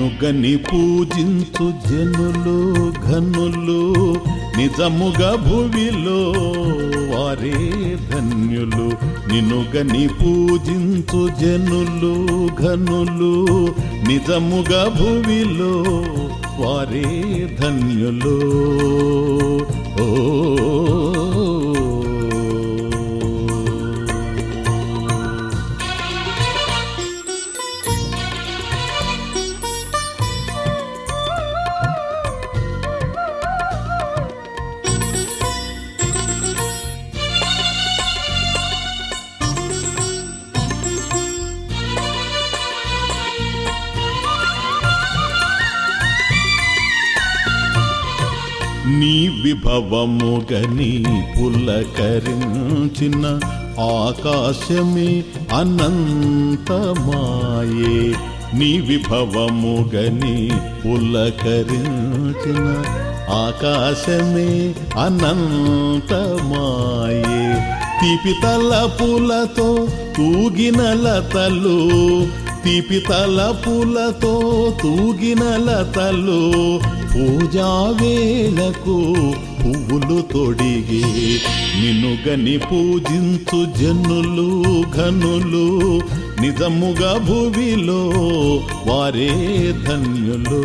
గని పూజించు జనులు ఘనులు నిజముగా భువిలో వారే ధన్యులు. నినుగని పూజించు జనులు ఘనులు నిజముగా భువిలో వారే ధన్యులు. నీ విభవముగని పులకరించిన ఆకాశమే అనంతమాయే. నీ విభవముగని పులకరించిన ఆకాశమే అనంతమాయే. తీపి పూలతో తూగిన లతలు తీపి పూలతో తూగిన లతలు పూజా వేలకు పువ్వులు తొడిగి నిన్నుగని పూజించు జనులు ఘనులు నిజముగా భువిలో వారే ధన్యులు.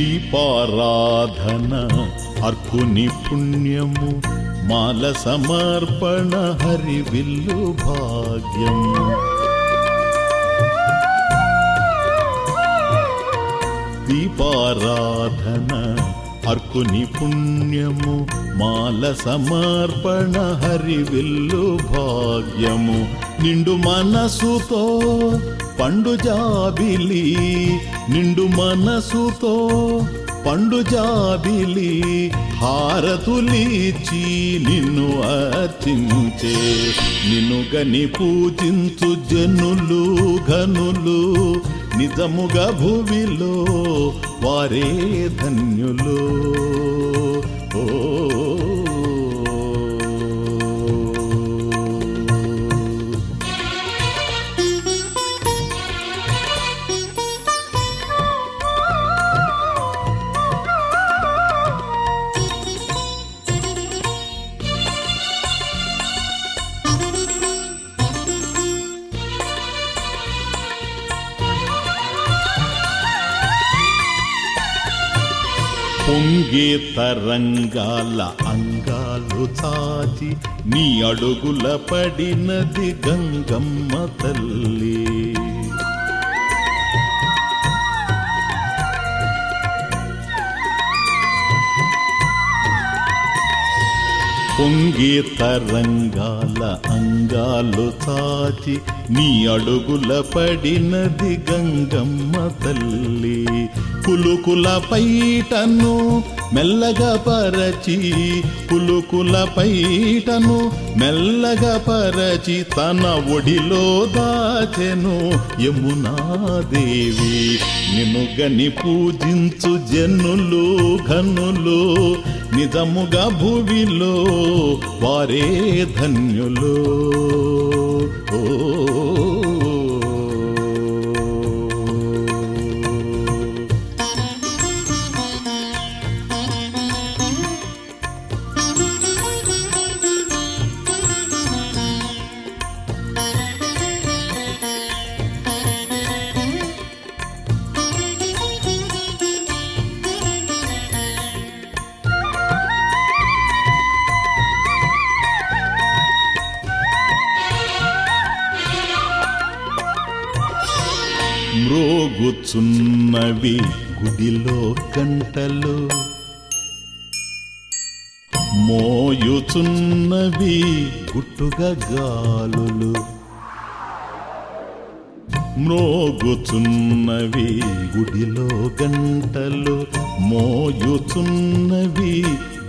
దీపారాధన అర్కుని పుణ్యము మాల సమర్పణ హరి విల్లు భాగ్యం. దీపారాధన అర్కుని పుణ్యము మాల సమర్పణ హరివిల్లు భాగ్యము. నిండు మనసుతో పండు జాబిలి నిండు మనసుతో పండు జాబిలి హారతులిచి నిన్ను అర్చించే. నిన్ను గని పూజించు జనులు ఘనులు నిజముగా భూమిలో వారే ధన్యులు. ఓ పొంగే తరంగాల అంగాలు చాచి నీ అడుగుల పడినది గంగమ్మ తల్లి. పొంగే తరంగాల అంగాలు తాచి నీ అడుగుల పడినది గంగమ్మ తల్లి. కులుకుల పైటను మెల్లగా పరచి పులుకుల పైటను మెల్లగా పరచి తన ఒడిలో దాచెను. యమునా దేవి నిన్ను గని పూజించు జనులు ఘనులు నిజముగా భువిలో వారే ధన్యులు. ఓ మ్రోగుచున్నవి గుడిలో గంటలు మోయుచున్నవి గుట్టుగా గాలులు. మ్రోగుచున్నవి గుడిలో గంటలు. మోయుచున్నవి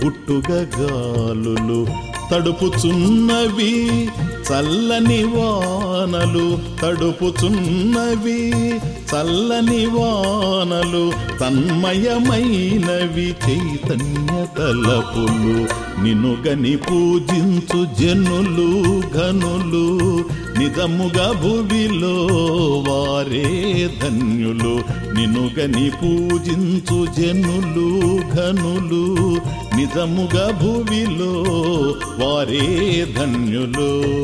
గుట్టుగా గాలులు. తడుపుచున్నవి చల్లని వానలు తడుపుచున్నవి. చల్లని వానలు తన్మయమైనవి చైతన్య తలపులు. నినుగని పూజించు జనులు ఘనులు నిజముగా భువిలో వారే ధన్యులు. నినుగని పూజించు జనులు ఘనులు నిజముగా భువిలో వారే ధన్యులు.